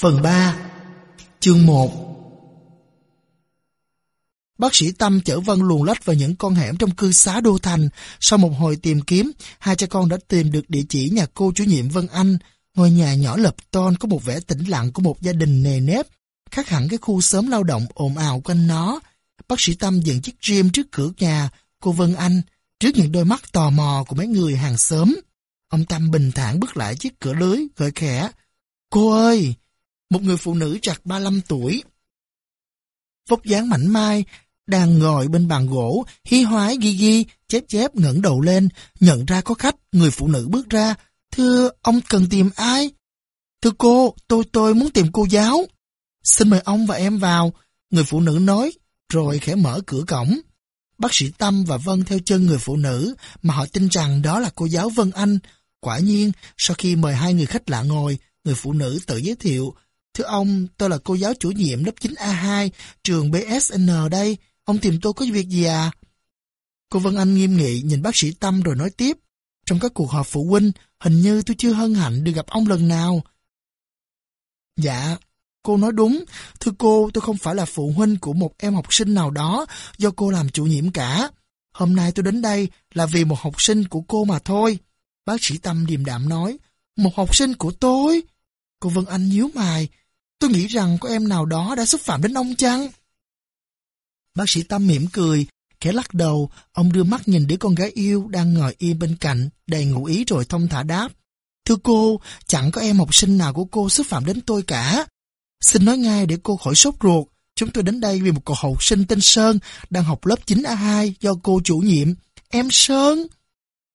Phần 3 Chương 1 Bác sĩ Tâm chở Vân luồn lách vào những con hẻm trong cư xá Đô Thành. Sau một hồi tìm kiếm, hai cha con đã tìm được địa chỉ nhà cô chủ nhiệm Vân Anh. Ngôi nhà nhỏ lập ton có một vẻ tĩnh lặng của một gia đình nề nếp, khác hẳn cái khu sớm lao động ồn ào quanh nó. Bác sĩ Tâm dựng chiếc gym trước cửa nhà cô Vân Anh, trước những đôi mắt tò mò của mấy người hàng xóm. Ông Tâm bình thản bước lại chiếc cửa lưới, gọi khẽ. Cô ơi! Một người phụ nữ chặt 35 tuổi. Vóc dáng mảnh mai, đang ngồi bên bàn gỗ, hí hoái ghi ghi, chép chép ngẩng đầu lên, nhận ra có khách, người phụ nữ bước ra. Thưa, ông cần tìm ai? Thưa cô, tôi tôi muốn tìm cô giáo. Xin mời ông và em vào, người phụ nữ nói, rồi khẽ mở cửa cổng. Bác sĩ Tâm và Vân theo chân người phụ nữ, mà họ tin rằng đó là cô giáo Vân Anh. Quả nhiên, sau khi mời hai người khách lạ ngồi, người phụ nữ tự giới thiệu, Thưa ông, tôi là cô giáo chủ nhiệm lớp 9A2, trường BSN đây. Ông tìm tôi có việc gì à? Cô Vân Anh nghiêm nghị nhìn bác sĩ Tâm rồi nói tiếp. Trong các cuộc họp phụ huynh, hình như tôi chưa hân hạnh được gặp ông lần nào. Dạ, cô nói đúng. Thưa cô, tôi không phải là phụ huynh của một em học sinh nào đó do cô làm chủ nhiệm cả. Hôm nay tôi đến đây là vì một học sinh của cô mà thôi. Bác sĩ Tâm điềm đạm nói, một học sinh của tôi? Cô Vân Anh nhíu mày, tôi nghĩ rằng có em nào đó đã xúc phạm đến ông chăng? Bác sĩ Tâm mỉm cười, khẽ lắc đầu, ông đưa mắt nhìn đứa con gái yêu đang ngồi im bên cạnh, đầy ngụ ý rồi thông thả đáp. Thưa cô, chẳng có em học sinh nào của cô xúc phạm đến tôi cả. Xin nói ngay để cô khỏi sốt ruột, chúng tôi đến đây vì một cậu học sinh tên Sơn đang học lớp 9A2 do cô chủ nhiệm. Em Sơn!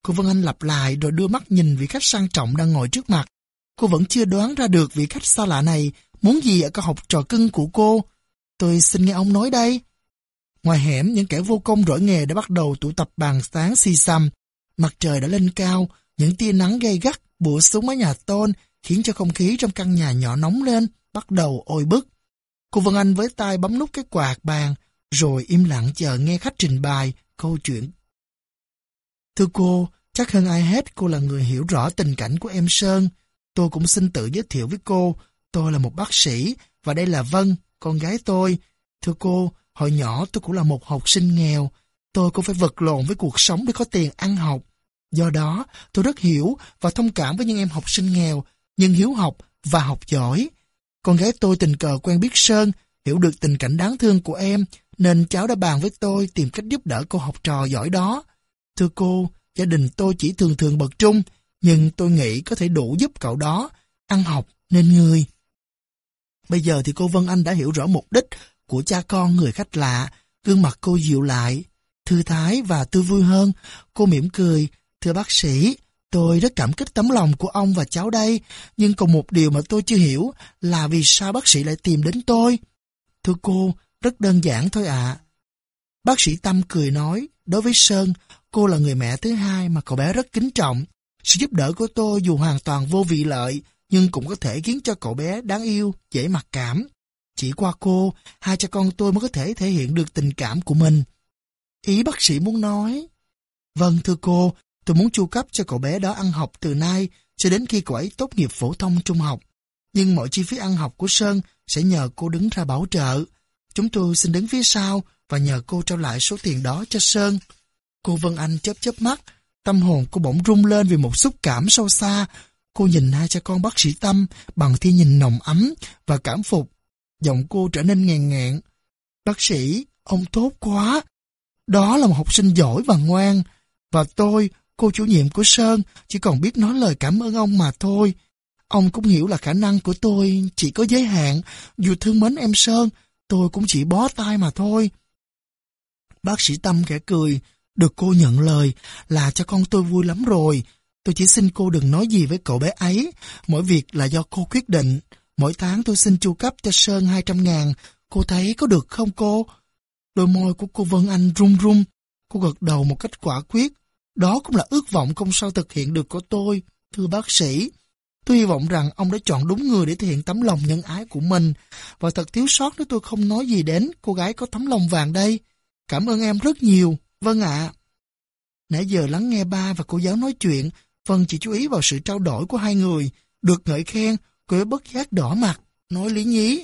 Cô Vân Anh lặp lại rồi đưa mắt nhìn vị khách sang trọng đang ngồi trước mặt. Cô vẫn chưa đoán ra được vị khách xa lạ này muốn gì ở các học trò cưng của cô. Tôi xin nghe ông nói đây. Ngoài hẻm, những kẻ vô công rỗi nghề đã bắt đầu tụ tập bàn sáng si xăm. Mặt trời đã lên cao, những tia nắng gay gắt bủa xuống mái nhà tôn khiến cho không khí trong căn nhà nhỏ nóng lên, bắt đầu ôi bức. Cô Vân Anh với tay bấm nút cái quạt bàn, rồi im lặng chờ nghe khách trình bày câu chuyện. Thưa cô, chắc hơn ai hết cô là người hiểu rõ tình cảnh của em Sơn. Tôi cũng xin tự giới thiệu với cô, tôi là một bác sĩ và đây là Vân, con gái tôi. Thưa cô, hồi nhỏ tôi cũng là một học sinh nghèo. Tôi cũng phải vật lộn với cuộc sống để có tiền ăn học. Do đó, tôi rất hiểu và thông cảm với những em học sinh nghèo, nhưng hiếu học và học giỏi. Con gái tôi tình cờ quen biết Sơn, hiểu được tình cảnh đáng thương của em, nên cháu đã bàn với tôi tìm cách giúp đỡ cô học trò giỏi đó. Thưa cô, gia đình tôi chỉ thường thường bậc trung, nhưng tôi nghĩ có thể đủ giúp cậu đó ăn học nên người. Bây giờ thì cô Vân Anh đã hiểu rõ mục đích của cha con người khách lạ, gương mặt cô dịu lại, thư thái và tươi vui hơn. Cô mỉm cười, thưa bác sĩ, tôi rất cảm kích tấm lòng của ông và cháu đây, nhưng còn một điều mà tôi chưa hiểu là vì sao bác sĩ lại tìm đến tôi. Thưa cô, rất đơn giản thôi ạ. Bác sĩ Tâm cười nói, đối với Sơn, cô là người mẹ thứ hai mà cậu bé rất kính trọng. Sự giúp đỡ của tôi dù hoàn toàn vô vị lợi, nhưng cũng có thể khiến cho cậu bé đáng yêu, dễ mặc cảm. Chỉ qua cô, hai cha con tôi mới có thể thể hiện được tình cảm của mình. Ý bác sĩ muốn nói. Vâng thưa cô, tôi muốn chu cấp cho cậu bé đó ăn học từ nay cho đến khi cậu ấy tốt nghiệp phổ thông trung học. Nhưng mọi chi phí ăn học của Sơn sẽ nhờ cô đứng ra bảo trợ. Chúng tôi xin đứng phía sau và nhờ cô trao lại số tiền đó cho Sơn. Cô Vân Anh chớp chớp mắt, Tâm hồn cô bỗng rung lên vì một xúc cảm sâu xa. Cô nhìn hai cha con bác sĩ Tâm bằng thi nhìn nồng ấm và cảm phục. Giọng cô trở nên ngàn ngạn. Bác sĩ, ông tốt quá. Đó là một học sinh giỏi và ngoan. Và tôi, cô chủ nhiệm của Sơn, chỉ còn biết nói lời cảm ơn ông mà thôi. Ông cũng hiểu là khả năng của tôi chỉ có giới hạn. Dù thương mến em Sơn, tôi cũng chỉ bó tay mà thôi. Bác sĩ Tâm khẽ cười, được cô nhận lời là cho con tôi vui lắm rồi. Tôi chỉ xin cô đừng nói gì với cậu bé ấy. Mỗi việc là do cô quyết định. Mỗi tháng tôi xin chu cấp cho Sơn 200 ngàn. Cô thấy có được không cô? Đôi môi của cô Vân Anh run run. Cô gật đầu một cách quả quyết. Đó cũng là ước vọng không sao thực hiện được của tôi. Thưa bác sĩ, tôi hy vọng rằng ông đã chọn đúng người để thể hiện tấm lòng nhân ái của mình. Và thật thiếu sót nếu tôi không nói gì đến cô gái có tấm lòng vàng đây. Cảm ơn em rất nhiều. Vâng ạ. Nãy giờ lắng nghe ba và cô giáo nói chuyện, phần chỉ chú ý vào sự trao đổi của hai người. Được ngợi khen, cô bất giác đỏ mặt. nói lý nhí.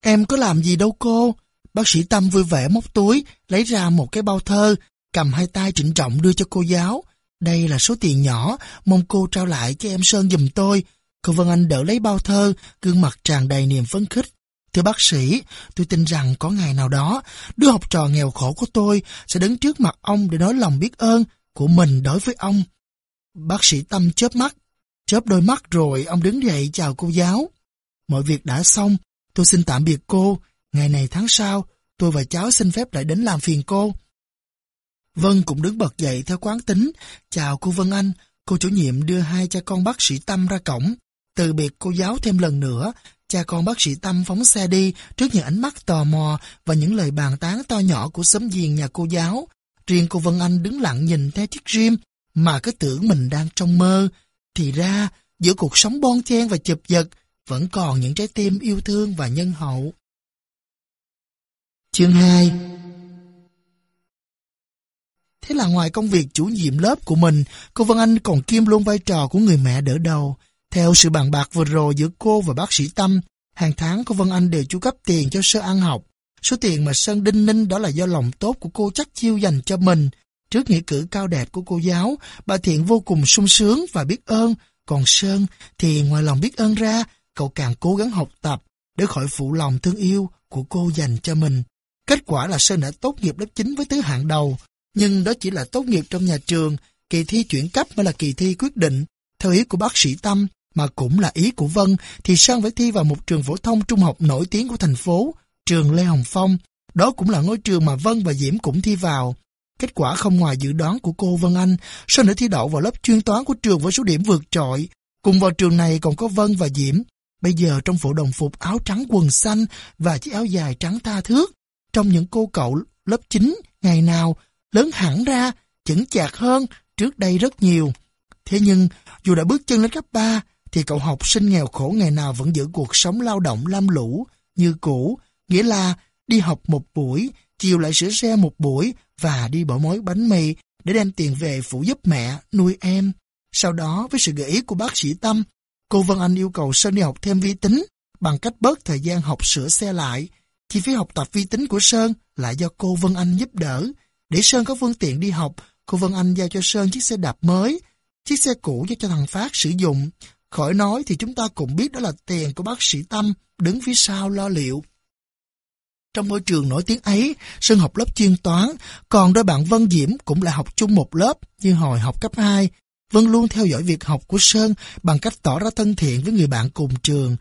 Em có làm gì đâu cô. Bác sĩ Tâm vui vẻ móc túi, lấy ra một cái bao thơ, cầm hai tay trịnh trọng đưa cho cô giáo. Đây là số tiền nhỏ, mong cô trao lại cho em Sơn giùm tôi. Cô Vân Anh đỡ lấy bao thơ, gương mặt tràn đầy niềm phấn khích. Thưa bác sĩ, tôi tin rằng có ngày nào đó, đứa học trò nghèo khổ của tôi sẽ đứng trước mặt ông để nói lòng biết ơn của mình đối với ông. Bác sĩ Tâm chớp mắt, chớp đôi mắt rồi ông đứng dậy chào cô giáo. Mọi việc đã xong, tôi xin tạm biệt cô. Ngày này tháng sau, tôi và cháu xin phép lại đến làm phiền cô. Vân cũng đứng bật dậy theo quán tính. Chào cô Vân Anh, cô chủ nhiệm đưa hai cha con bác sĩ Tâm ra cổng. Từ biệt cô giáo thêm lần nữa, cha con bác sĩ Tâm phóng xe đi trước những ánh mắt tò mò và những lời bàn tán to nhỏ của xóm giềng nhà cô giáo. Riêng cô Vân Anh đứng lặng nhìn theo chiếc rim mà cứ tưởng mình đang trong mơ. Thì ra, giữa cuộc sống bon chen và chụp giật, vẫn còn những trái tim yêu thương và nhân hậu. Chương 2 Thế là ngoài công việc chủ nhiệm lớp của mình, cô Vân Anh còn kiêm luôn vai trò của người mẹ đỡ đầu. Theo sự bàn bạc vừa rồi giữa cô và bác sĩ Tâm, hàng tháng cô Vân Anh đều chu cấp tiền cho sơ ăn học. Số tiền mà Sơn đinh ninh đó là do lòng tốt của cô chắc chiêu dành cho mình. Trước nghĩa cử cao đẹp của cô giáo, bà Thiện vô cùng sung sướng và biết ơn. Còn Sơn thì ngoài lòng biết ơn ra, cậu càng cố gắng học tập để khỏi phụ lòng thương yêu của cô dành cho mình. Kết quả là Sơn đã tốt nghiệp lớp 9 với thứ hạng đầu, nhưng đó chỉ là tốt nghiệp trong nhà trường, kỳ thi chuyển cấp mới là kỳ thi quyết định. Theo ý của bác sĩ Tâm, mà cũng là ý của Vân, thì Sơn phải thi vào một trường phổ thông trung học nổi tiếng của thành phố, trường Lê Hồng Phong. Đó cũng là ngôi trường mà Vân và Diễm cũng thi vào. Kết quả không ngoài dự đoán của cô Vân Anh, Sơn đã thi đậu vào lớp chuyên toán của trường với số điểm vượt trội. Cùng vào trường này còn có Vân và Diễm. Bây giờ trong bộ đồng phục áo trắng quần xanh và chiếc áo dài trắng tha thước, trong những cô cậu lớp 9 ngày nào lớn hẳn ra, chững chạc hơn trước đây rất nhiều. Thế nhưng, dù đã bước chân lên cấp 3, thì cậu học sinh nghèo khổ ngày nào vẫn giữ cuộc sống lao động lam lũ như cũ, nghĩa là đi học một buổi, chiều lại sửa xe một buổi và đi bỏ mối bánh mì để đem tiền về phụ giúp mẹ, nuôi em. Sau đó, với sự gợi ý của bác sĩ Tâm, cô Vân Anh yêu cầu Sơn đi học thêm vi tính bằng cách bớt thời gian học sửa xe lại. Chi phí học tập vi tính của Sơn lại do cô Vân Anh giúp đỡ. Để Sơn có phương tiện đi học, cô Vân Anh giao cho Sơn chiếc xe đạp mới, chiếc xe cũ giao cho thằng Phát sử dụng. Khỏi nói thì chúng ta cũng biết đó là tiền của bác sĩ Tâm đứng phía sau lo liệu. Trong môi trường nổi tiếng ấy, Sơn học lớp chuyên toán, còn đôi bạn Vân Diễm cũng là học chung một lớp như hồi học cấp 2. Vân luôn theo dõi việc học của Sơn bằng cách tỏ ra thân thiện với người bạn cùng trường.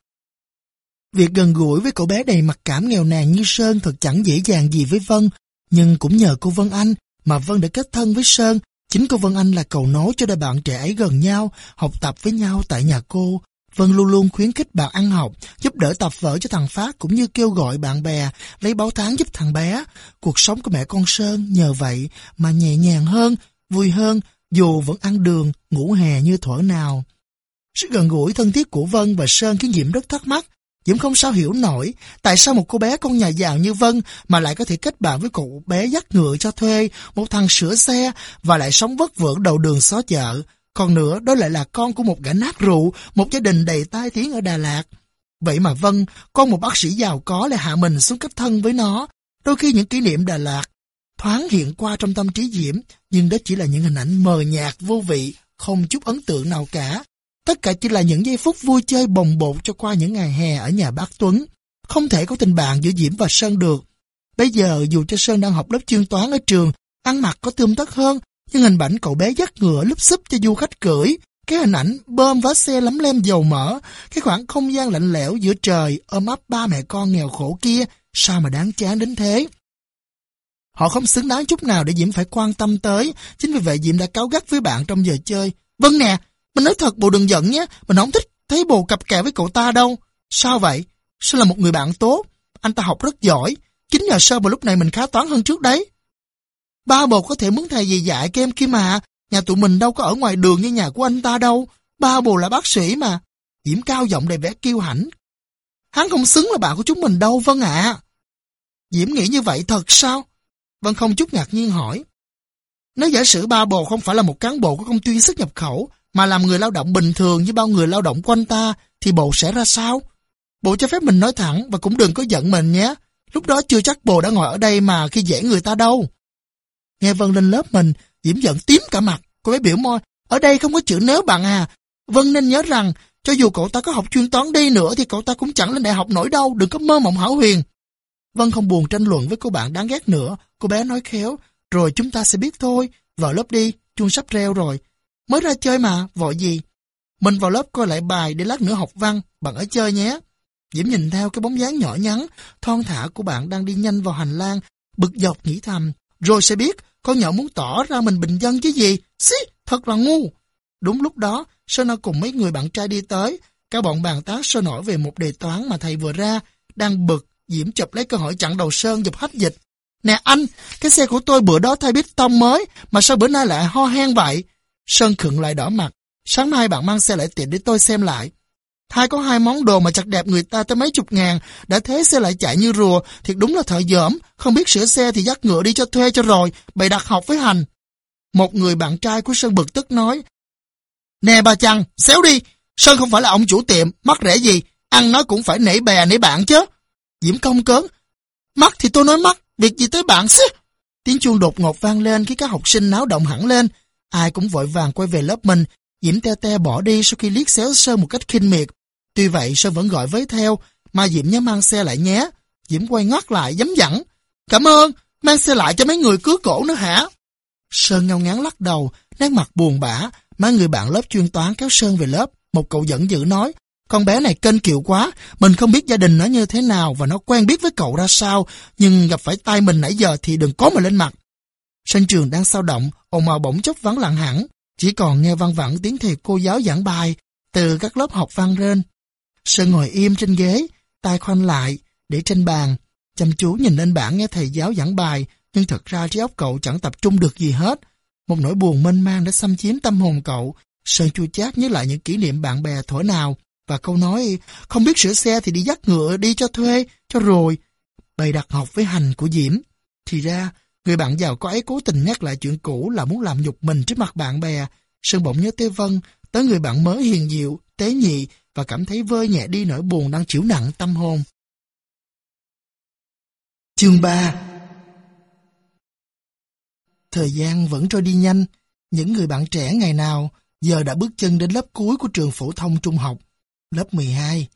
Việc gần gũi với cậu bé đầy mặt cảm nghèo nàn như Sơn thật chẳng dễ dàng gì với Vân, nhưng cũng nhờ cô Vân Anh mà Vân đã kết thân với Sơn. Chính cô Vân Anh là cầu nối cho đôi bạn trẻ ấy gần nhau, học tập với nhau tại nhà cô. Vân luôn luôn khuyến khích bạn ăn học, giúp đỡ tập vở cho thằng Phát cũng như kêu gọi bạn bè lấy báo tháng giúp thằng bé. Cuộc sống của mẹ con Sơn nhờ vậy mà nhẹ nhàng hơn, vui hơn, dù vẫn ăn đường, ngủ hè như thuở nào. Sự gần gũi thân thiết của Vân và Sơn khiến Diễm rất thắc mắc. Diễm không sao hiểu nổi tại sao một cô bé con nhà giàu như Vân mà lại có thể kết bạn với cậu bé dắt ngựa cho thuê, một thằng sửa xe và lại sống vất vưởng đầu đường xó chợ. Còn nữa, đó lại là con của một gã nát rượu, một gia đình đầy tai tiếng ở Đà Lạt. Vậy mà Vân, con một bác sĩ giàu có lại hạ mình xuống cấp thân với nó. Đôi khi những kỷ niệm Đà Lạt thoáng hiện qua trong tâm trí Diễm, nhưng đó chỉ là những hình ảnh mờ nhạt, vô vị, không chút ấn tượng nào cả. Tất cả chỉ là những giây phút vui chơi bồng bột cho qua những ngày hè ở nhà bác Tuấn. Không thể có tình bạn giữa Diễm và Sơn được. Bây giờ dù cho Sơn đang học lớp chuyên toán ở trường, ăn mặc có tươm tất hơn, nhưng hình ảnh cậu bé dắt ngựa lúp xúp cho du khách cưỡi, cái hình ảnh bơm vá xe lấm lem dầu mỡ, cái khoảng không gian lạnh lẽo giữa trời ôm ấp ba mẹ con nghèo khổ kia, sao mà đáng chán đến thế. Họ không xứng đáng chút nào để Diễm phải quan tâm tới, chính vì vậy Diễm đã cáo gắt với bạn trong giờ chơi. Vâng nè, mình nói thật bộ đừng giận nhé, mình không thích thấy bồ cặp kè với cậu ta đâu. Sao vậy? Sao là một người bạn tốt? Anh ta học rất giỏi, chính nhờ sơ vào lúc này mình khá toán hơn trước đấy. Ba bồ có thể muốn thầy gì dạy kem kia mà, nhà tụi mình đâu có ở ngoài đường như nhà của anh ta đâu. Ba bồ là bác sĩ mà. Diễm cao giọng đầy vẻ kiêu hãnh. Hắn không xứng là bạn của chúng mình đâu, Vân ạ. Diễm nghĩ như vậy thật sao? Vân không chút ngạc nhiên hỏi. Nếu giả sử ba bồ không phải là một cán bộ của công ty xuất nhập khẩu, mà làm người lao động bình thường như bao người lao động quanh ta, thì bộ sẽ ra sao? Bộ cho phép mình nói thẳng và cũng đừng có giận mình nhé. Lúc đó chưa chắc bồ đã ngồi ở đây mà khi dễ người ta đâu. Nghe Vân lên lớp mình, Diễm giận tím cả mặt. Cô bé biểu môi, ở đây không có chữ nếu bạn à. Vân nên nhớ rằng, cho dù cậu ta có học chuyên toán đi nữa thì cậu ta cũng chẳng lên đại học nổi đâu, đừng có mơ mộng hảo huyền. Vân không buồn tranh luận với cô bạn đáng ghét nữa, cô bé nói khéo, rồi chúng ta sẽ biết thôi, vào lớp đi, chuông sắp reo rồi. Mới ra chơi mà, vội gì? Mình vào lớp coi lại bài để lát nữa học văn, bạn ở chơi nhé. Diễm nhìn theo cái bóng dáng nhỏ nhắn, thon thả của bạn đang đi nhanh vào hành lang, bực dọc nghĩ thầm, rồi sẽ biết con nhỏ muốn tỏ ra mình bình dân chứ gì. Xí, thật là ngu. Đúng lúc đó, Sơn cùng mấy người bạn trai đi tới, cả bọn bàn tán sôi nổi về một đề toán mà thầy vừa ra, đang bực, Diễm chụp lấy cơ hội chặn đầu Sơn dập hết dịch. Nè anh, cái xe của tôi bữa đó thay bít tông mới, mà sao bữa nay lại ho hen vậy? Sơn khựng lại đỏ mặt. Sáng mai bạn mang xe lại tiệm để tôi xem lại. Hai có hai món đồ mà chặt đẹp người ta tới mấy chục ngàn, đã thế xe lại chạy như rùa, thiệt đúng là thợ dởm, không biết sửa xe thì dắt ngựa đi cho thuê cho rồi, bày đặt học với hành. Một người bạn trai của Sơn bực tức nói, Nè bà chăng, xéo đi, Sơn không phải là ông chủ tiệm, mắc rẻ gì, ăn nó cũng phải nể bè nể bạn chứ. Diễm công cớn, mắc thì tôi nói mắc, việc gì tới bạn xứ. Tiếng chuông đột ngột vang lên khi các học sinh náo động hẳn lên, ai cũng vội vàng quay về lớp mình, Diễm te te bỏ đi sau khi liếc xéo Sơn một cách khinh miệt. Tuy vậy Sơn vẫn gọi với theo, mà Diễm nhớ mang xe lại nhé. Diễm quay ngoắt lại dám dẫn Cảm ơn, mang xe lại cho mấy người cứa cổ nữa hả? Sơn ngao ngán lắc đầu, nét mặt buồn bã, mấy người bạn lớp chuyên toán kéo Sơn về lớp. Một cậu giận dữ nói, con bé này kênh kiệu quá, mình không biết gia đình nó như thế nào và nó quen biết với cậu ra sao, nhưng gặp phải tay mình nãy giờ thì đừng có mà lên mặt. Sân trường đang sao động, ồn ào bỗng chốc vắng lặng hẳn, chỉ còn nghe văng vẳng tiếng thầy cô giáo giảng bài từ các lớp học vang lên. Sơn ngồi im trên ghế, tay khoanh lại, để trên bàn, chăm chú nhìn lên bảng nghe thầy giáo giảng bài, nhưng thật ra trí óc cậu chẳng tập trung được gì hết. Một nỗi buồn mênh mang đã xâm chiếm tâm hồn cậu. Sơn chua chát nhớ lại những kỷ niệm bạn bè thổi nào, và câu nói không biết sửa xe thì đi dắt ngựa đi cho thuê, cho rồi. Bày đặt học với hành của Diễm. Thì ra, người bạn giàu có ấy cố tình nhắc lại chuyện cũ là muốn làm nhục mình trước mặt bạn bè. Sơn bỗng nhớ tê Vân, tới người bạn mới hiền diệu, tế nhị và cảm thấy vơi nhẹ đi nỗi buồn đang chịu nặng tâm hồn. Chương 3 Thời gian vẫn trôi đi nhanh, những người bạn trẻ ngày nào giờ đã bước chân đến lớp cuối của trường phổ thông trung học, lớp 12.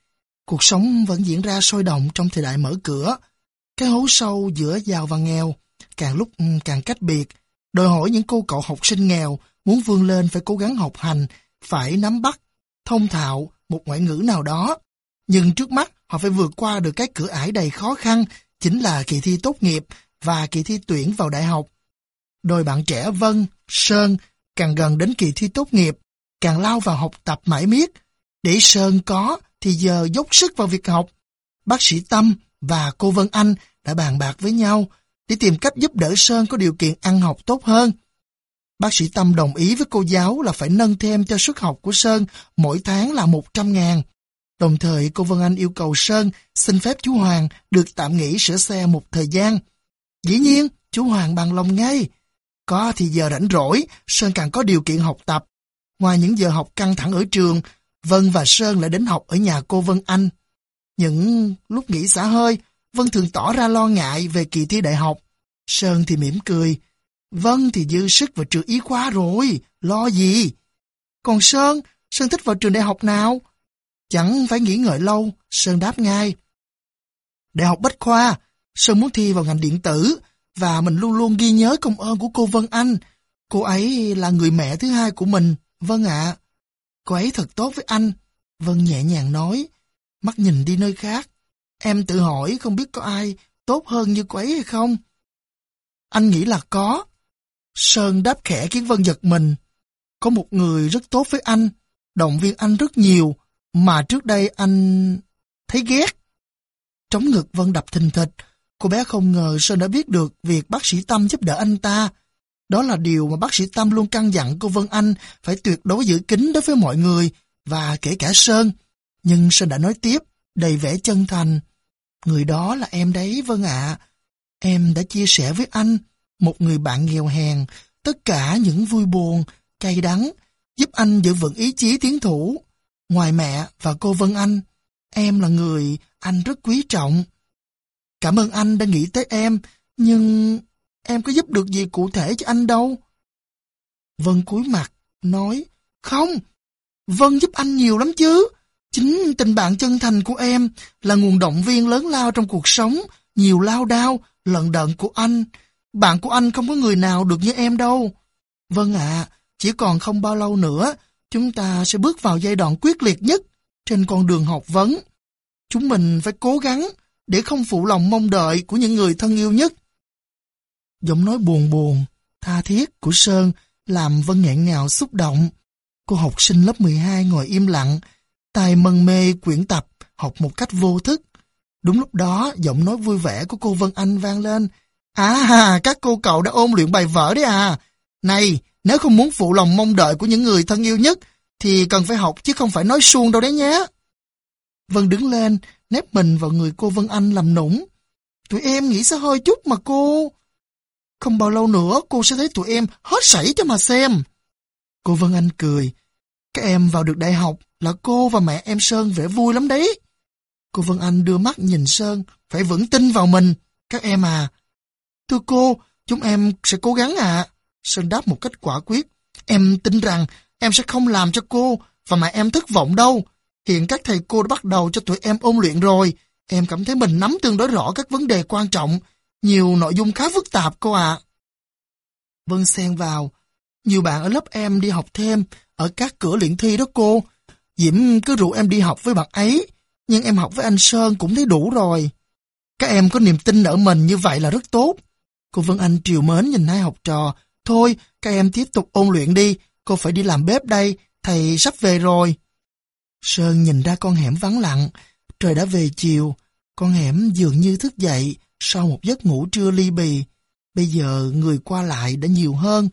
Cuộc sống vẫn diễn ra sôi động trong thời đại mở cửa. Cái hố sâu giữa giàu và nghèo, càng lúc ừ, càng cách biệt, đòi hỏi những cô cậu học sinh nghèo muốn vươn lên phải cố gắng học hành, phải nắm bắt, thông thạo một ngoại ngữ nào đó. Nhưng trước mắt họ phải vượt qua được cái cửa ải đầy khó khăn, chính là kỳ thi tốt nghiệp và kỳ thi tuyển vào đại học. Đôi bạn trẻ Vân, Sơn càng gần đến kỳ thi tốt nghiệp, càng lao vào học tập mãi miết. Để Sơn có thì giờ dốc sức vào việc học. Bác sĩ Tâm và cô Vân Anh đã bàn bạc với nhau để tìm cách giúp đỡ Sơn có điều kiện ăn học tốt hơn. Bác sĩ Tâm đồng ý với cô giáo là phải nâng thêm cho suất học của Sơn mỗi tháng là 100 ngàn. Đồng thời cô Vân Anh yêu cầu Sơn xin phép chú Hoàng được tạm nghỉ sửa xe một thời gian. Dĩ nhiên, chú Hoàng bằng lòng ngay. Có thì giờ rảnh rỗi, Sơn càng có điều kiện học tập. Ngoài những giờ học căng thẳng ở trường, Vân và Sơn lại đến học ở nhà cô Vân Anh. Những lúc nghỉ xả hơi, Vân thường tỏ ra lo ngại về kỳ thi đại học. Sơn thì mỉm cười. Vân thì dư sức vào trường y khoa rồi, lo gì? Còn Sơn, Sơn thích vào trường đại học nào? Chẳng phải nghĩ ngợi lâu, Sơn đáp ngay. Đại học Bách Khoa, Sơn muốn thi vào ngành điện tử, và mình luôn luôn ghi nhớ công ơn của cô Vân Anh. Cô ấy là người mẹ thứ hai của mình, Vân ạ. Cô ấy thật tốt với anh. Vân nhẹ nhàng nói, mắt nhìn đi nơi khác. Em tự hỏi không biết có ai tốt hơn như cô ấy hay không? Anh nghĩ là có. Sơn đáp khẽ khiến Vân giật mình. Có một người rất tốt với anh, động viên anh rất nhiều, mà trước đây anh thấy ghét. Trống ngực Vân đập thình thịch, cô bé không ngờ Sơn đã biết được việc bác sĩ Tâm giúp đỡ anh ta. Đó là điều mà bác sĩ Tâm luôn căn dặn cô Vân Anh phải tuyệt đối giữ kín đối với mọi người, và kể cả Sơn. Nhưng Sơn đã nói tiếp, đầy vẻ chân thành. Người đó là em đấy Vân ạ. Em đã chia sẻ với anh, một người bạn nghèo hèn, tất cả những vui buồn, cay đắng, giúp anh giữ vững ý chí tiến thủ. Ngoài mẹ và cô Vân Anh, em là người anh rất quý trọng. Cảm ơn anh đã nghĩ tới em, nhưng em có giúp được gì cụ thể cho anh đâu. Vân cúi mặt, nói, không, Vân giúp anh nhiều lắm chứ. Chính tình bạn chân thành của em là nguồn động viên lớn lao trong cuộc sống, nhiều lao đao, lận đận của anh. Bạn của anh không có người nào được như em đâu. Vâng ạ, chỉ còn không bao lâu nữa, chúng ta sẽ bước vào giai đoạn quyết liệt nhất trên con đường học vấn. Chúng mình phải cố gắng để không phụ lòng mong đợi của những người thân yêu nhất. Giọng nói buồn buồn, tha thiết của Sơn làm Vân nghẹn ngào xúc động. Cô học sinh lớp 12 ngồi im lặng, tài mân mê quyển tập, học một cách vô thức. Đúng lúc đó, giọng nói vui vẻ của cô Vân Anh vang lên. À, các cô cậu đã ôn luyện bài vở đấy à. Này, nếu không muốn phụ lòng mong đợi của những người thân yêu nhất, thì cần phải học chứ không phải nói suông đâu đấy nhé. Vân đứng lên, nép mình vào người cô Vân Anh làm nũng. Tụi em nghĩ sẽ hơi chút mà cô. Không bao lâu nữa cô sẽ thấy tụi em hết sảy cho mà xem. Cô Vân Anh cười. Các em vào được đại học là cô và mẹ em Sơn vẻ vui lắm đấy. Cô Vân Anh đưa mắt nhìn Sơn, phải vững tin vào mình, các em à. Thưa cô, chúng em sẽ cố gắng ạ. Sơn đáp một cách quả quyết. Em tin rằng em sẽ không làm cho cô và mà em thất vọng đâu. Hiện các thầy cô đã bắt đầu cho tụi em ôn luyện rồi. Em cảm thấy mình nắm tương đối rõ các vấn đề quan trọng. Nhiều nội dung khá phức tạp cô ạ. Vân xen vào. Nhiều bạn ở lớp em đi học thêm ở các cửa luyện thi đó cô. Diễm cứ rủ em đi học với bạn ấy. Nhưng em học với anh Sơn cũng thấy đủ rồi. Các em có niềm tin ở mình như vậy là rất tốt. Cô Vân Anh triều mến nhìn hai học trò. Thôi, các em tiếp tục ôn luyện đi. Cô phải đi làm bếp đây. Thầy sắp về rồi. Sơn nhìn ra con hẻm vắng lặng. Trời đã về chiều. Con hẻm dường như thức dậy sau một giấc ngủ trưa ly bì. Bây giờ người qua lại đã nhiều hơn.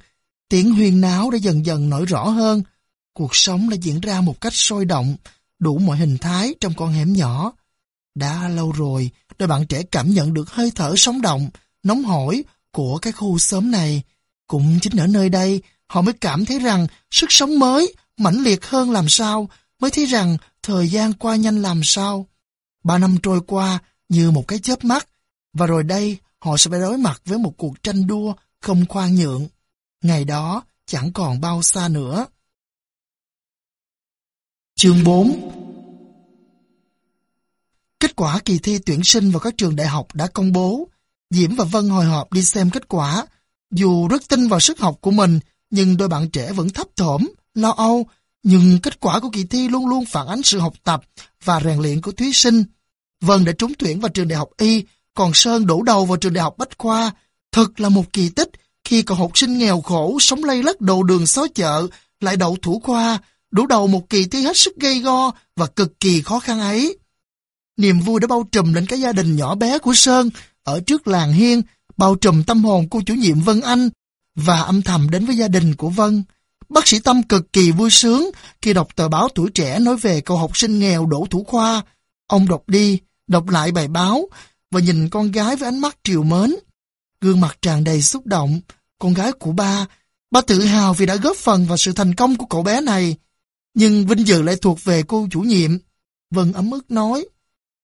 Tiếng huyên náo đã dần dần nổi rõ hơn. Cuộc sống đã diễn ra một cách sôi động, đủ mọi hình thái trong con hẻm nhỏ. Đã lâu rồi, đôi bạn trẻ cảm nhận được hơi thở sống động, nóng hổi của cái khu xóm này. Cũng chính ở nơi đây, họ mới cảm thấy rằng sức sống mới, mãnh liệt hơn làm sao, mới thấy rằng thời gian qua nhanh làm sao. Ba năm trôi qua như một cái chớp mắt, và rồi đây họ sẽ phải đối mặt với một cuộc tranh đua không khoan nhượng. Ngày đó chẳng còn bao xa nữa. Chương 4 Kết quả kỳ thi tuyển sinh vào các trường đại học đã công bố. Diễm và Vân hồi họp đi xem kết quả. Dù rất tin vào sức học của mình, nhưng đôi bạn trẻ vẫn thấp thỏm, lo âu. Nhưng kết quả của kỳ thi luôn luôn phản ánh sự học tập và rèn luyện của thí sinh. Vân đã trúng tuyển vào trường đại học Y, còn Sơn đổ đầu vào trường đại học Bách Khoa. Thật là một kỳ tích khi cậu học sinh nghèo khổ sống lây lất đầu đường xó chợ lại đậu thủ khoa, đủ đầu một kỳ thi hết sức gây go và cực kỳ khó khăn ấy. Niềm vui đã bao trùm lên cái gia đình nhỏ bé của Sơn ở trước làng Hiên, bao trùm tâm hồn cô chủ nhiệm Vân Anh và âm thầm đến với gia đình của Vân. Bác sĩ Tâm cực kỳ vui sướng khi đọc tờ báo tuổi trẻ nói về cậu học sinh nghèo đổ thủ khoa. Ông đọc đi, đọc lại bài báo và nhìn con gái với ánh mắt triều mến. Gương mặt tràn đầy xúc động, con gái của ba. Ba tự hào vì đã góp phần vào sự thành công của cậu bé này. Nhưng vinh dự lại thuộc về cô chủ nhiệm. Vân ấm ức nói,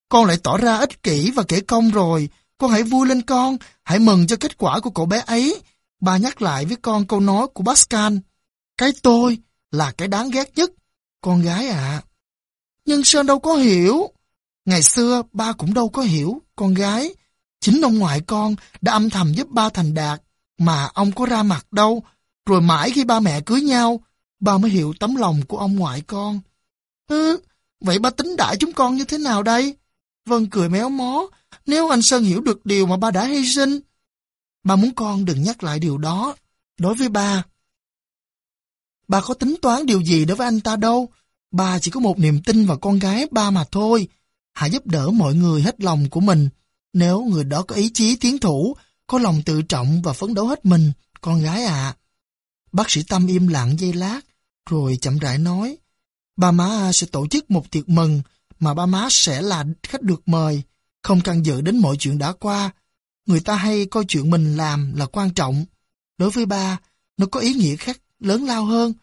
con lại tỏ ra ích kỷ và kể công rồi. Con hãy vui lên con, hãy mừng cho kết quả của cậu bé ấy. bà nhắc lại với con câu nói của Pascal. Cái tôi là cái đáng ghét nhất. Con gái ạ. Nhưng Sơn đâu có hiểu. Ngày xưa ba cũng đâu có hiểu, con gái. Chính ông ngoại con đã âm thầm giúp ba thành đạt, mà ông có ra mặt đâu. Rồi mãi khi ba mẹ cưới nhau, ba mới hiểu tấm lòng của ông ngoại con. Ừ, vậy ba tính đãi chúng con như thế nào đây? Vân cười méo mó, nếu anh Sơn hiểu được điều mà ba đã hy sinh. Ba muốn con đừng nhắc lại điều đó. Đối với ba, ba có tính toán điều gì đối với anh ta đâu. Ba chỉ có một niềm tin vào con gái ba mà thôi. Hãy giúp đỡ mọi người hết lòng của mình. Nếu người đó có ý chí tiến thủ, có lòng tự trọng và phấn đấu hết mình, con gái à. Bác sĩ Tâm im lặng giây lát, rồi chậm rãi nói, ba má sẽ tổ chức một tiệc mừng mà ba má sẽ là khách được mời, không can dự đến mọi chuyện đã qua. Người ta hay coi chuyện mình làm là quan trọng. Đối với ba, nó có ý nghĩa khác lớn lao hơn.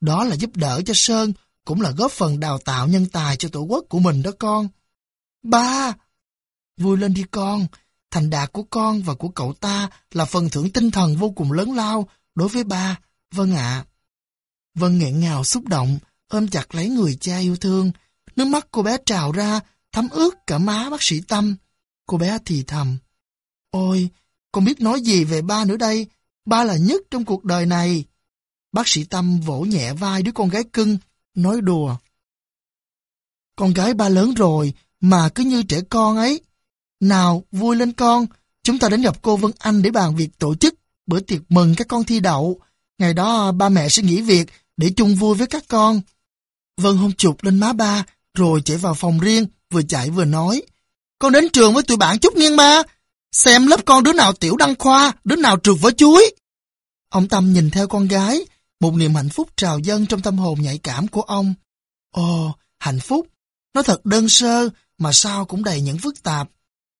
Đó là giúp đỡ cho Sơn, cũng là góp phần đào tạo nhân tài cho tổ quốc của mình đó con. Ba! Vui lên đi con, thành đạt của con và của cậu ta là phần thưởng tinh thần vô cùng lớn lao đối với ba. Vâng ạ. Vân nghẹn ngào xúc động, ôm chặt lấy người cha yêu thương. Nước mắt cô bé trào ra, thấm ướt cả má bác sĩ Tâm. Cô bé thì thầm. Ôi, con biết nói gì về ba nữa đây? Ba là nhất trong cuộc đời này. Bác sĩ Tâm vỗ nhẹ vai đứa con gái cưng, nói đùa. Con gái ba lớn rồi, mà cứ như trẻ con ấy. Nào, vui lên con, chúng ta đến gặp cô Vân Anh để bàn việc tổ chức bữa tiệc mừng các con thi đậu. Ngày đó ba mẹ sẽ nghỉ việc để chung vui với các con. Vân hôn chụp lên má ba, rồi chạy vào phòng riêng, vừa chạy vừa nói. Con đến trường với tụi bạn chút nghiêng ba. Xem lớp con đứa nào tiểu đăng khoa, đứa nào trượt vỡ chuối. Ông Tâm nhìn theo con gái, một niềm hạnh phúc trào dâng trong tâm hồn nhạy cảm của ông. Ồ, hạnh phúc, nó thật đơn sơ, mà sao cũng đầy những phức tạp.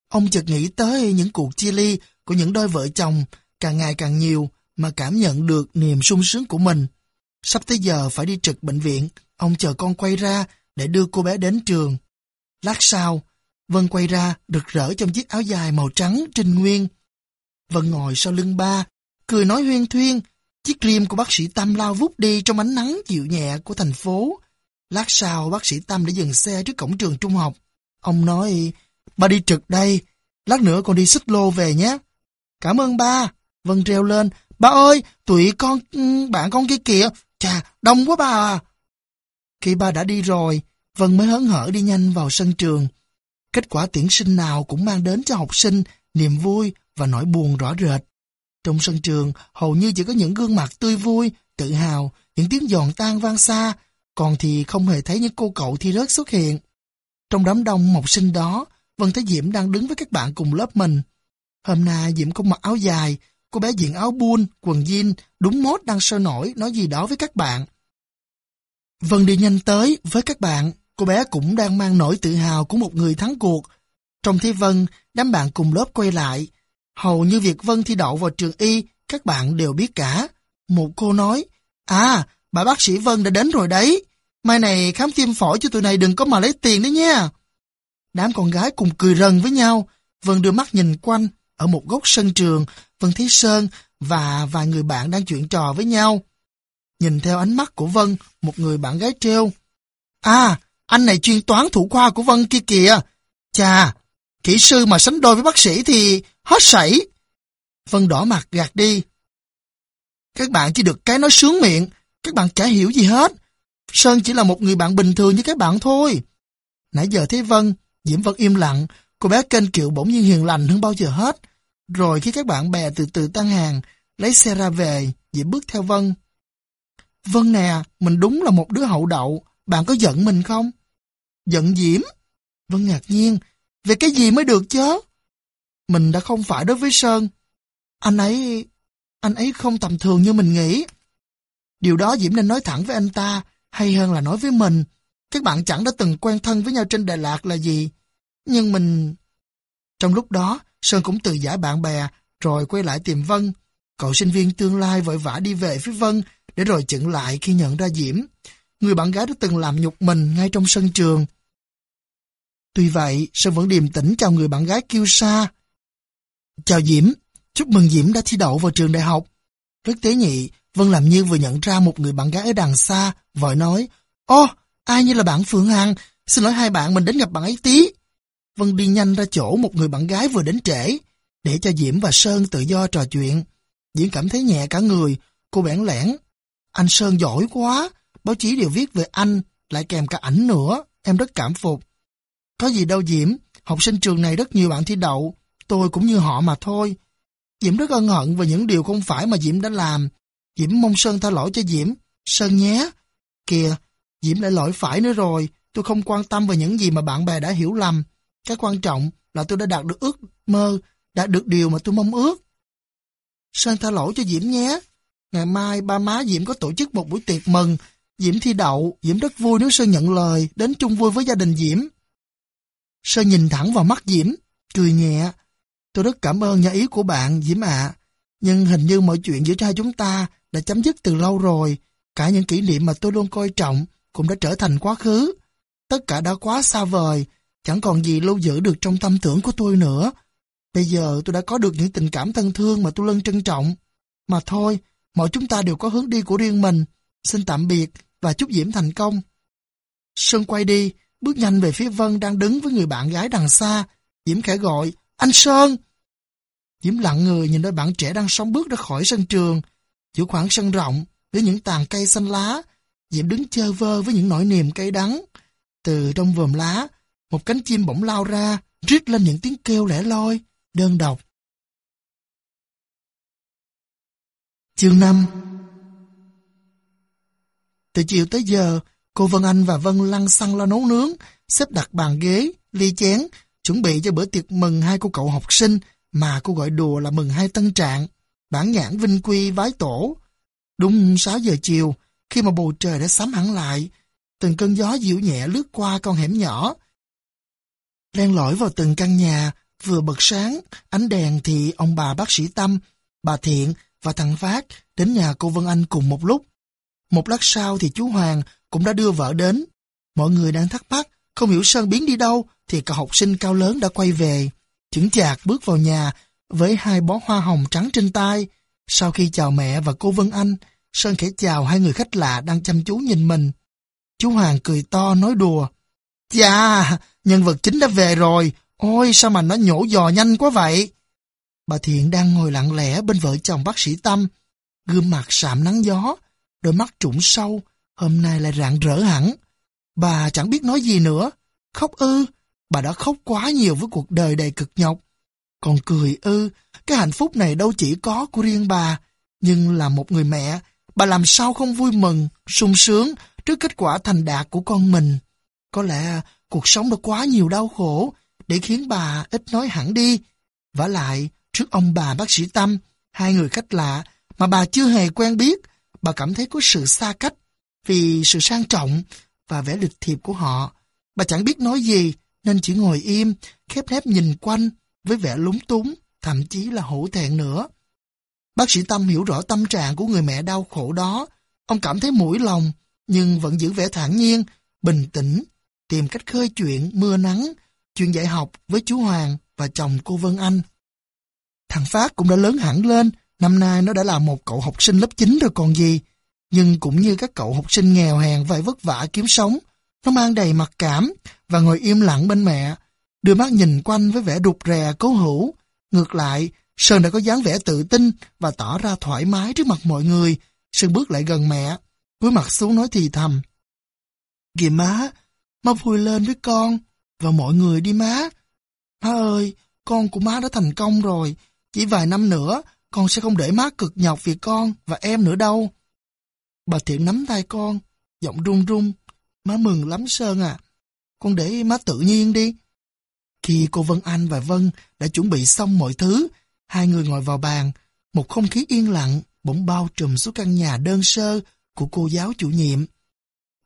Ông chợt nghĩ tới những cuộc chia ly của những đôi vợ chồng càng ngày càng nhiều mà cảm nhận được niềm sung sướng của mình. Sắp tới giờ phải đi trực bệnh viện, ông chờ con quay ra để đưa cô bé đến trường. Lát sau, Vân quay ra rực rỡ trong chiếc áo dài màu trắng trinh nguyên. Vân ngồi sau lưng ba, cười nói huyên thuyên, chiếc liêm của bác sĩ Tâm lao vút đi trong ánh nắng dịu nhẹ của thành phố. Lát sau bác sĩ Tâm đã dừng xe trước cổng trường trung học. Ông nói, ba đi trực đây, lát nữa con đi xích lô về nhé. Cảm ơn ba. Vân reo lên, ba ơi, tụi con, ừ, bạn con kia kìa, chà, đông quá ba à. Khi ba đã đi rồi, Vân mới hớn hở đi nhanh vào sân trường. Kết quả tuyển sinh nào cũng mang đến cho học sinh niềm vui và nỗi buồn rõ rệt. Trong sân trường, hầu như chỉ có những gương mặt tươi vui, tự hào, những tiếng giòn tan vang xa, còn thì không hề thấy những cô cậu thi rớt xuất hiện. Trong đám đông học sinh đó, Vân thấy Diễm đang đứng với các bạn cùng lớp mình. Hôm nay Diễm không mặc áo dài, cô bé diện áo buôn, quần jean, đúng mốt đang sôi nổi, nói gì đó với các bạn. Vân đi nhanh tới với các bạn, cô bé cũng đang mang nỗi tự hào của một người thắng cuộc. Trong thi Vân, đám bạn cùng lớp quay lại. Hầu như việc Vân thi đậu vào trường y, các bạn đều biết cả. Một cô nói, à, bà bác sĩ Vân đã đến rồi đấy. Mai này khám tim phổi cho tụi này đừng có mà lấy tiền đấy nha. Đám con gái cùng cười rần với nhau. Vân đưa mắt nhìn quanh, ở một góc sân trường, Vân thấy Sơn và vài người bạn đang chuyện trò với nhau. Nhìn theo ánh mắt của Vân, một người bạn gái treo. À, anh này chuyên toán thủ khoa của Vân kia kìa. Chà, kỹ sư mà sánh đôi với bác sĩ thì hết sảy. Vân đỏ mặt gạt đi. Các bạn chỉ được cái nói sướng miệng, các bạn chả hiểu gì hết. Sơn chỉ là một người bạn bình thường như các bạn thôi. Nãy giờ thấy Vân, Diễm Vân im lặng, cô bé kênh kiệu bỗng nhiên hiền lành hơn bao giờ hết. Rồi khi các bạn bè từ từ tăng hàng, lấy xe ra về, Diễm bước theo Vân. Vân nè, mình đúng là một đứa hậu đậu, bạn có giận mình không? Giận Diễm? Vân ngạc nhiên, về cái gì mới được chứ? Mình đã không phải đối với Sơn. Anh ấy... anh ấy không tầm thường như mình nghĩ. Điều đó Diễm nên nói thẳng với anh ta, hay hơn là nói với mình. Các bạn chẳng đã từng quen thân với nhau trên Đà Lạt là gì. Nhưng mình... Trong lúc đó, Sơn cũng từ giả bạn bè, rồi quay lại tìm Vân. Cậu sinh viên tương lai vội vã đi về phía Vân, để rồi chững lại khi nhận ra Diễm. Người bạn gái đã từng làm nhục mình ngay trong sân trường. Tuy vậy, Sơn vẫn điềm tĩnh chào người bạn gái kêu xa. Chào Diễm, chúc mừng Diễm đã thi đậu vào trường đại học. Rất tế nhị, Vân làm như vừa nhận ra một người bạn gái ở đằng xa, vội nói, Ô, ai như là bạn Phượng Hằng, xin lỗi hai bạn mình đến gặp bạn ấy tí. Vân đi nhanh ra chỗ một người bạn gái vừa đến trễ, để cho Diễm và Sơn tự do trò chuyện. Diễm cảm thấy nhẹ cả người, cô bẽn lẽn. Anh Sơn giỏi quá, báo chí đều viết về anh, lại kèm cả ảnh nữa, em rất cảm phục. Có gì đâu Diễm, học sinh trường này rất nhiều bạn thi đậu, tôi cũng như họ mà thôi. Diễm rất ân hận về những điều không phải mà Diễm đã làm. Diễm mong Sơn tha lỗi cho Diễm. Sơn nhé. Kìa, Diễm lại lỗi phải nữa rồi. Tôi không quan tâm về những gì mà bạn bè đã hiểu lầm. Cái quan trọng là tôi đã đạt được ước mơ, đạt được điều mà tôi mong ước. Sơn tha lỗi cho Diễm nhé. Ngày mai ba má Diễm có tổ chức một buổi tiệc mừng. Diễm thi đậu, Diễm rất vui nếu Sơn nhận lời, đến chung vui với gia đình Diễm. Sơn nhìn thẳng vào mắt Diễm, cười nhẹ. Tôi rất cảm ơn nhà ý của bạn, Diễm ạ. Nhưng hình như mọi chuyện giữa hai chúng ta đã chấm dứt từ lâu rồi. Cả những kỷ niệm mà tôi luôn coi trọng cũng đã trở thành quá khứ. Tất cả đã quá xa vời. chẳng còn gì lưu giữ được trong tâm tưởng của tôi nữa. Bây giờ tôi đã có được những tình cảm thân thương mà tôi luôn trân trọng. Mà thôi, mọi chúng ta đều có hướng đi của riêng mình. Xin tạm biệt và chúc Diễm thành công. Sơn quay đi, bước nhanh về phía Vân đang đứng với người bạn gái đằng xa. Diễm khẽ gọi, anh Sơn! Diễm lặng người nhìn đôi bạn trẻ đang sóng bước ra khỏi sân trường. Giữa khoảng sân rộng, với những tàn cây xanh lá, Diễm đứng chơ vơ với những nỗi niềm cay đắng. Từ trong vườn lá, một cánh chim bỗng lao ra, rít lên những tiếng kêu lẻ loi, đơn độc. Chương 5 từ chiều tới giờ, cô Vân Anh và Vân lăn xăng lo nấu nướng, xếp đặt bàn ghế, ly chén, chuẩn bị cho bữa tiệc mừng hai cô cậu học sinh mà cô gọi đùa là mừng hai tân trạng, bản nhãn vinh quy vái tổ. Đúng 6 giờ chiều, khi mà bầu trời đã sắm hẳn lại, từng cơn gió dịu nhẹ lướt qua con hẻm nhỏ, len lỏi vào từng căn nhà, vừa bật sáng, ánh đèn thì ông bà bác sĩ Tâm, bà Thiện và thằng Phát đến nhà cô Vân Anh cùng một lúc. Một lát sau thì chú Hoàng cũng đã đưa vợ đến. Mọi người đang thắc mắc, không hiểu Sơn biến đi đâu, thì cậu học sinh cao lớn đã quay về. Chững chạc bước vào nhà với hai bó hoa hồng trắng trên tay. Sau khi chào mẹ và cô Vân Anh, Sơn khẽ chào hai người khách lạ đang chăm chú nhìn mình. Chú Hoàng cười to nói đùa. Chà, nhân vật chính đã về rồi. Ôi, sao mà nó nhổ giò nhanh quá vậy? Bà Thiện đang ngồi lặng lẽ bên vợ chồng bác sĩ Tâm. Gương mặt sạm nắng gió, đôi mắt trũng sâu, hôm nay lại rạng rỡ hẳn. Bà chẳng biết nói gì nữa. Khóc ư, bà đã khóc quá nhiều với cuộc đời đầy cực nhọc. Còn cười ư, cái hạnh phúc này đâu chỉ có của riêng bà, nhưng là một người mẹ, bà làm sao không vui mừng, sung sướng trước kết quả thành đạt của con mình. Có lẽ cuộc sống đã quá nhiều đau khổ để khiến bà ít nói hẳn đi. vả lại, trước ông bà bác sĩ Tâm, hai người khách lạ mà bà chưa hề quen biết, bà cảm thấy có sự xa cách vì sự sang trọng và vẻ lịch thiệp của họ. Bà chẳng biết nói gì nên chỉ ngồi im, khép nép nhìn quanh với vẻ lúng túng, thậm chí là hổ thẹn nữa. Bác sĩ Tâm hiểu rõ tâm trạng của người mẹ đau khổ đó. Ông cảm thấy mũi lòng, nhưng vẫn giữ vẻ thản nhiên, bình tĩnh, tìm cách khơi chuyện mưa nắng, chuyện dạy học với chú Hoàng và chồng cô Vân Anh. Thằng Phát cũng đã lớn hẳn lên, năm nay nó đã là một cậu học sinh lớp 9 rồi còn gì. Nhưng cũng như các cậu học sinh nghèo hèn phải vất vả kiếm sống, nó mang đầy mặc cảm và ngồi im lặng bên mẹ, đưa mắt nhìn quanh với vẻ đục rè cố hữu. Ngược lại, Sơn đã có dáng vẻ tự tin và tỏ ra thoải mái trước mặt mọi người. Sơn bước lại gần mẹ, cúi mặt xuống nói thì thầm. Kìa má, má vui lên với con và mọi người đi má. Má ơi, con của má đã thành công rồi. Chỉ vài năm nữa, con sẽ không để má cực nhọc vì con và em nữa đâu. Bà Thiện nắm tay con, giọng run run. Má mừng lắm Sơn à. Con để má tự nhiên đi. Khi cô Vân Anh và Vân đã chuẩn bị xong mọi thứ, hai người ngồi vào bàn, một không khí yên lặng bỗng bao trùm xuống căn nhà đơn sơ của cô giáo chủ nhiệm.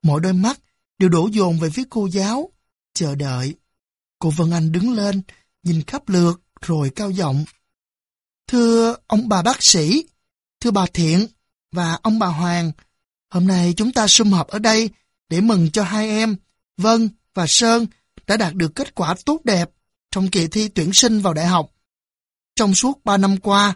Mọi đôi mắt đều đổ dồn về phía cô giáo, chờ đợi. Cô Vân Anh đứng lên, nhìn khắp lượt, rồi cao giọng. Thưa ông bà bác sĩ, thưa bà Thiện và ông bà Hoàng, hôm nay chúng ta sum họp ở đây để mừng cho hai em, Vân và Sơn đã đạt được kết quả tốt đẹp trong kỳ thi tuyển sinh vào đại học. Trong suốt 3 năm qua,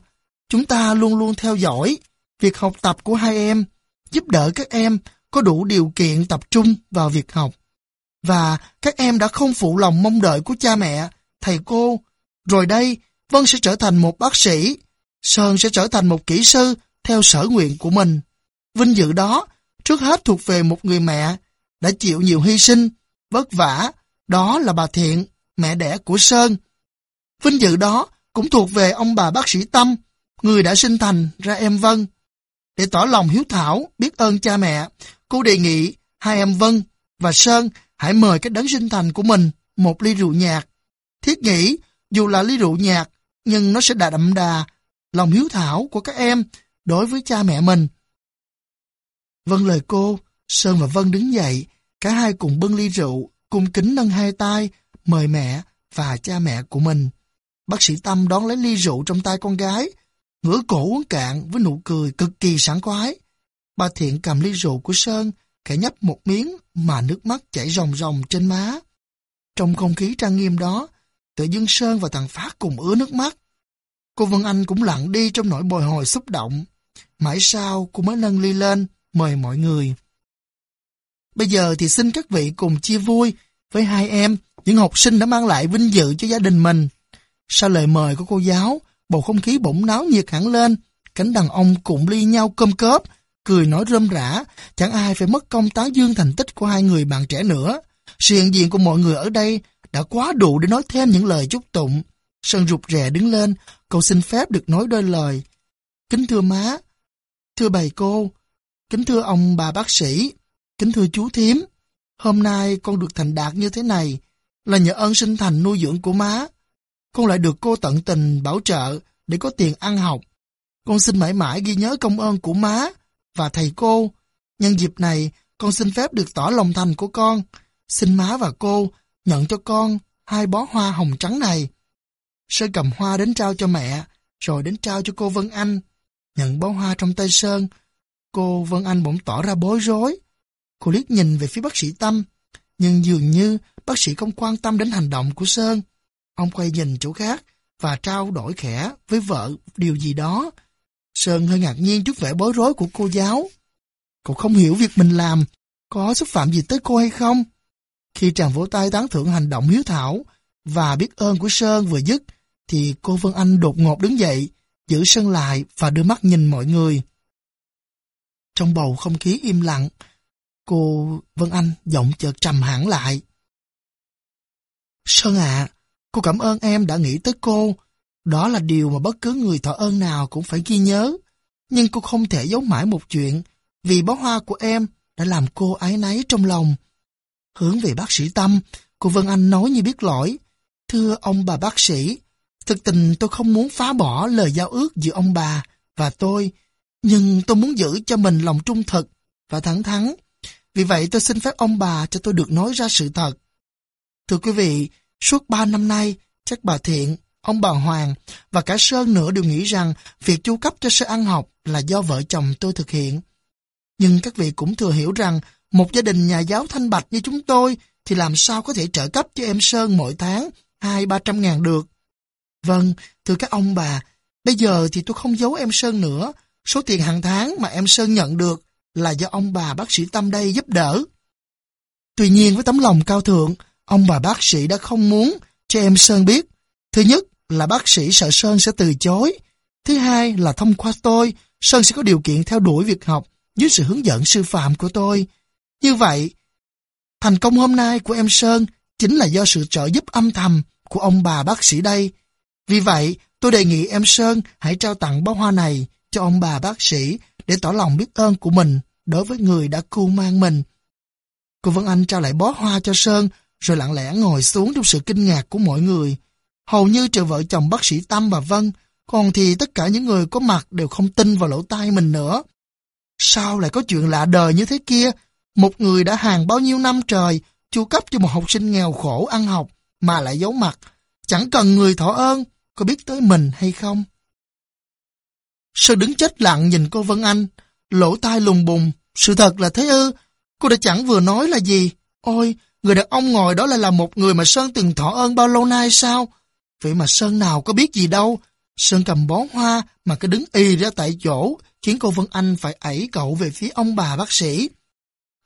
chúng ta luôn luôn theo dõi việc học tập của hai em, giúp đỡ các em có đủ điều kiện tập trung vào việc học. Và các em đã không phụ lòng mong đợi của cha mẹ, thầy cô. Rồi đây, Vân sẽ trở thành một bác sĩ, Sơn sẽ trở thành một kỹ sư theo sở nguyện của mình. Vinh dự đó, trước hết thuộc về một người mẹ, đã chịu nhiều hy sinh, vất vả, đó là bà Thiện, mẹ đẻ của Sơn. Vinh dự đó cũng thuộc về ông bà bác sĩ Tâm, người đã sinh thành ra em Vân. Để tỏ lòng hiếu thảo, biết ơn cha mẹ, cô đề nghị hai em Vân và Sơn hãy mời cái đấng sinh thành của mình một ly rượu nhạt. Thiết nghĩ, dù là ly rượu nhạt, nhưng nó sẽ đà đậm đà lòng hiếu thảo của các em đối với cha mẹ mình. Vâng lời cô, Sơn và Vân đứng dậy, cả hai cùng bưng ly rượu, cung kính nâng hai tay, mời mẹ và cha mẹ của mình. Bác sĩ Tâm đón lấy ly rượu trong tay con gái, ngửa cổ uống cạn với nụ cười cực kỳ sảng khoái. Bà Thiện cầm ly rượu của Sơn, khẽ nhấp một miếng mà nước mắt chảy ròng ròng trên má. Trong không khí trang nghiêm đó, tự dưng Sơn và thằng Phát cùng ứa nước mắt. Cô Vân Anh cũng lặng đi trong nỗi bồi hồi xúc động. Mãi sau cô mới nâng ly lên, mời mọi người. Bây giờ thì xin các vị cùng chia vui với hai em, những học sinh đã mang lại vinh dự cho gia đình mình. Sau lời mời của cô giáo, bầu không khí bỗng náo nhiệt hẳn lên, cánh đàn ông cùng ly nhau cơm cớp, cười nói rơm rã, chẳng ai phải mất công tán dương thành tích của hai người bạn trẻ nữa. Sự hiện diện của mọi người ở đây đã quá đủ để nói thêm những lời chúc tụng. Sơn rụt rè đứng lên, cậu xin phép được nói đôi lời. Kính thưa má, thưa bầy cô, kính thưa ông bà bác sĩ, kính thưa chú thím, hôm nay con được thành đạt như thế này là nhờ ơn sinh thành nuôi dưỡng của má. Con lại được cô tận tình bảo trợ để có tiền ăn học. Con xin mãi mãi ghi nhớ công ơn của má và thầy cô. Nhân dịp này, con xin phép được tỏ lòng thành của con. Xin má và cô nhận cho con hai bó hoa hồng trắng này. Sơn cầm hoa đến trao cho mẹ, rồi đến trao cho cô Vân Anh. Nhận bó hoa trong tay Sơn, cô Vân Anh bỗng tỏ ra bối rối. Cô liếc nhìn về phía bác sĩ Tâm, nhưng dường như bác sĩ không quan tâm đến hành động của Sơn. Ông quay nhìn chỗ khác và trao đổi khẽ với vợ điều gì đó. Sơn hơi ngạc nhiên trước vẻ bối rối của cô giáo. Cậu không hiểu việc mình làm, có xúc phạm gì tới cô hay không? Khi chàng vỗ tay tán thưởng hành động hiếu thảo và biết ơn của Sơn vừa dứt, thì cô Vân Anh đột ngột đứng dậy, giữ Sơn lại và đưa mắt nhìn mọi người. Trong bầu không khí im lặng, cô Vân Anh giọng chợt trầm hẳn lại. Sơn ạ, cô cảm ơn em đã nghĩ tới cô. Đó là điều mà bất cứ người thọ ơn nào cũng phải ghi nhớ. Nhưng cô không thể giấu mãi một chuyện, vì bó hoa của em đã làm cô ái náy trong lòng. Hướng về bác sĩ Tâm, cô Vân Anh nói như biết lỗi. Thưa ông bà bác sĩ, thực tình tôi không muốn phá bỏ lời giao ước giữa ông bà và tôi, nhưng tôi muốn giữ cho mình lòng trung thực và thẳng thắn. Vì vậy tôi xin phép ông bà cho tôi được nói ra sự thật. Thưa quý vị, suốt ba năm nay, chắc bà Thiện, ông bà Hoàng và cả Sơn nữa đều nghĩ rằng việc chu cấp cho Sơn ăn học là do vợ chồng tôi thực hiện. Nhưng các vị cũng thừa hiểu rằng một gia đình nhà giáo thanh bạch như chúng tôi thì làm sao có thể trợ cấp cho em Sơn mỗi tháng hai ba trăm ngàn được. Vâng, thưa các ông bà, bây giờ thì tôi không giấu em Sơn nữa. Số tiền hàng tháng mà em Sơn nhận được là do ông bà bác sĩ Tâm đây giúp đỡ. Tuy nhiên với tấm lòng cao thượng, ông bà bác sĩ đã không muốn cho em Sơn biết. Thứ nhất là bác sĩ sợ Sơn sẽ từ chối. Thứ hai là thông qua tôi, Sơn sẽ có điều kiện theo đuổi việc học dưới sự hướng dẫn sư phạm của tôi. Như vậy, thành công hôm nay của em Sơn chính là do sự trợ giúp âm thầm của ông bà bác sĩ đây. Vì vậy, tôi đề nghị em Sơn hãy trao tặng bó hoa này cho ông bà bác sĩ để tỏ lòng biết ơn của mình đối với người đã cưu mang mình. Cô Vân Anh trao lại bó hoa cho Sơn rồi lặng lẽ ngồi xuống trong sự kinh ngạc của mọi người. Hầu như trừ vợ chồng bác sĩ Tâm và Vân, còn thì tất cả những người có mặt đều không tin vào lỗ tai mình nữa. Sao lại có chuyện lạ đời như thế kia? Một người đã hàng bao nhiêu năm trời chu cấp cho một học sinh nghèo khổ ăn học mà lại giấu mặt. Chẳng cần người thọ ơn, có biết tới mình hay không? sơ đứng chết lặng nhìn cô Vân Anh, lỗ tai lùng bùng. Sự thật là thế ư? Cô đã chẳng vừa nói là gì? Ôi, người đàn ông ngồi đó lại là một người mà Sơn từng thọ ơn bao lâu nay sao? Vậy mà Sơn nào có biết gì đâu. Sơn cầm bó hoa mà cứ đứng y ra tại chỗ, khiến cô Vân Anh phải ẩy cậu về phía ông bà bác sĩ.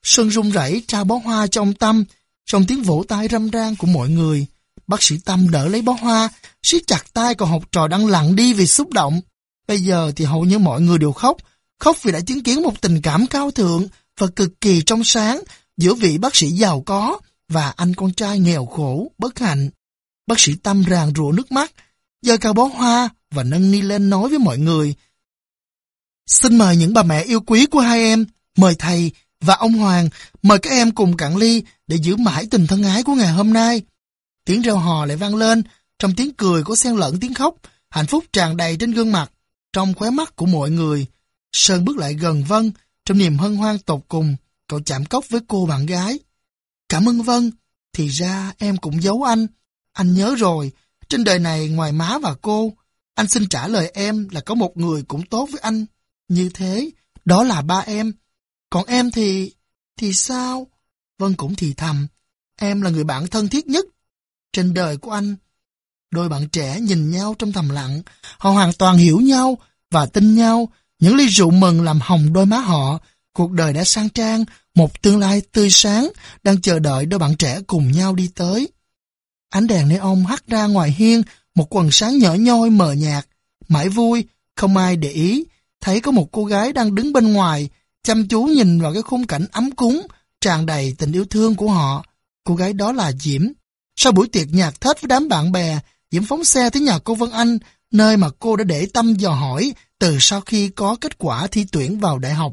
Sơn run rẩy trao bó hoa cho ông Tâm, trong tiếng vỗ tay râm ran của mọi người. Bác sĩ Tâm đỡ lấy bó hoa, siết chặt tay còn học trò đang lặng đi vì xúc động. Bây giờ thì hầu như mọi người đều khóc, khóc vì đã chứng kiến một tình cảm cao thượng và cực kỳ trong sáng giữa vị bác sĩ giàu có và anh con trai nghèo khổ, bất hạnh. Bác sĩ Tâm ràng rụa nước mắt, giơ cao bó hoa và nâng ni lên nói với mọi người. Xin mời những bà mẹ yêu quý của hai em, mời thầy và ông Hoàng, mời các em cùng cạn ly để giữ mãi tình thân ái của ngày hôm nay. Tiếng reo hò lại vang lên, trong tiếng cười có xen lẫn tiếng khóc, hạnh phúc tràn đầy trên gương mặt, trong khóe mắt của mọi người. Sơn bước lại gần Vân, trong niềm hân hoan tột cùng, cậu chạm cốc với cô bạn gái. Cảm ơn Vân, thì ra em cũng giấu anh. Anh nhớ rồi, trên đời này ngoài má và cô, anh xin trả lời em là có một người cũng tốt với anh. Như thế, đó là ba em. Còn em thì... thì sao? Vân cũng thì thầm. Em là người bạn thân thiết nhất trên đời của anh. Đôi bạn trẻ nhìn nhau trong thầm lặng, họ hoàn toàn hiểu nhau và tin nhau. Những ly rượu mừng làm hồng đôi má họ, cuộc đời đã sang trang, một tương lai tươi sáng đang chờ đợi đôi bạn trẻ cùng nhau đi tới. Ánh đèn neon hắt ra ngoài hiên, một quần sáng nhỏ nhoi mờ nhạt, mãi vui, không ai để ý, thấy có một cô gái đang đứng bên ngoài, chăm chú nhìn vào cái khung cảnh ấm cúng, tràn đầy tình yêu thương của họ. Cô gái đó là Diễm. Sau buổi tiệc nhạc thết với đám bạn bè, Diễm phóng xe tới nhà cô Vân Anh, nơi mà cô đã để tâm dò hỏi từ sau khi có kết quả thi tuyển vào đại học.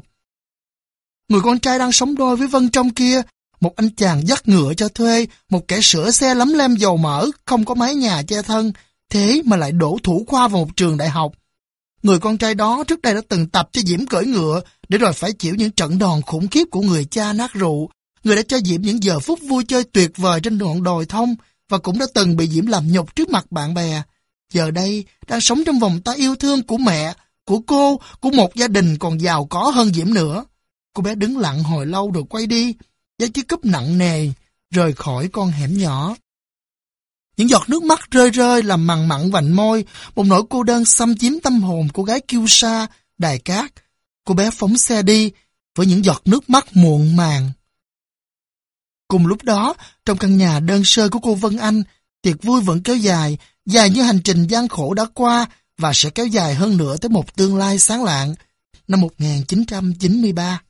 Người con trai đang sống đôi với Vân trong kia, một anh chàng dắt ngựa cho thuê, một kẻ sửa xe lấm lem dầu mỡ, không có mái nhà che thân, thế mà lại đổ thủ khoa vào một trường đại học. Người con trai đó trước đây đã từng tập cho Diễm cởi ngựa, để rồi phải chịu những trận đòn khủng khiếp của người cha nát rượu. Người đã cho Diễm những giờ phút vui chơi tuyệt vời trên đoạn đồi thông, và cũng đã từng bị Diễm làm nhục trước mặt bạn bè. Giờ đây, đang sống trong vòng tay yêu thương của mẹ, của cô, của một gia đình còn giàu có hơn Diễm nữa. Cô bé đứng lặng hồi lâu rồi quay đi, giá chiếc cúp nặng nề, rời khỏi con hẻm nhỏ. Những giọt nước mắt rơi rơi làm mặn mặn vành môi, một nỗi cô đơn xâm chiếm tâm hồn cô gái kiêu sa, đài cát. Cô bé phóng xe đi, với những giọt nước mắt muộn màng. Cùng lúc đó, trong căn nhà đơn sơ của cô Vân Anh, tiệc vui vẫn kéo dài, dài như hành trình gian khổ đã qua và sẽ kéo dài hơn nữa tới một tương lai sáng lạng năm 1993.